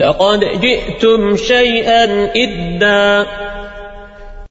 لقد جئتم شيئا إدا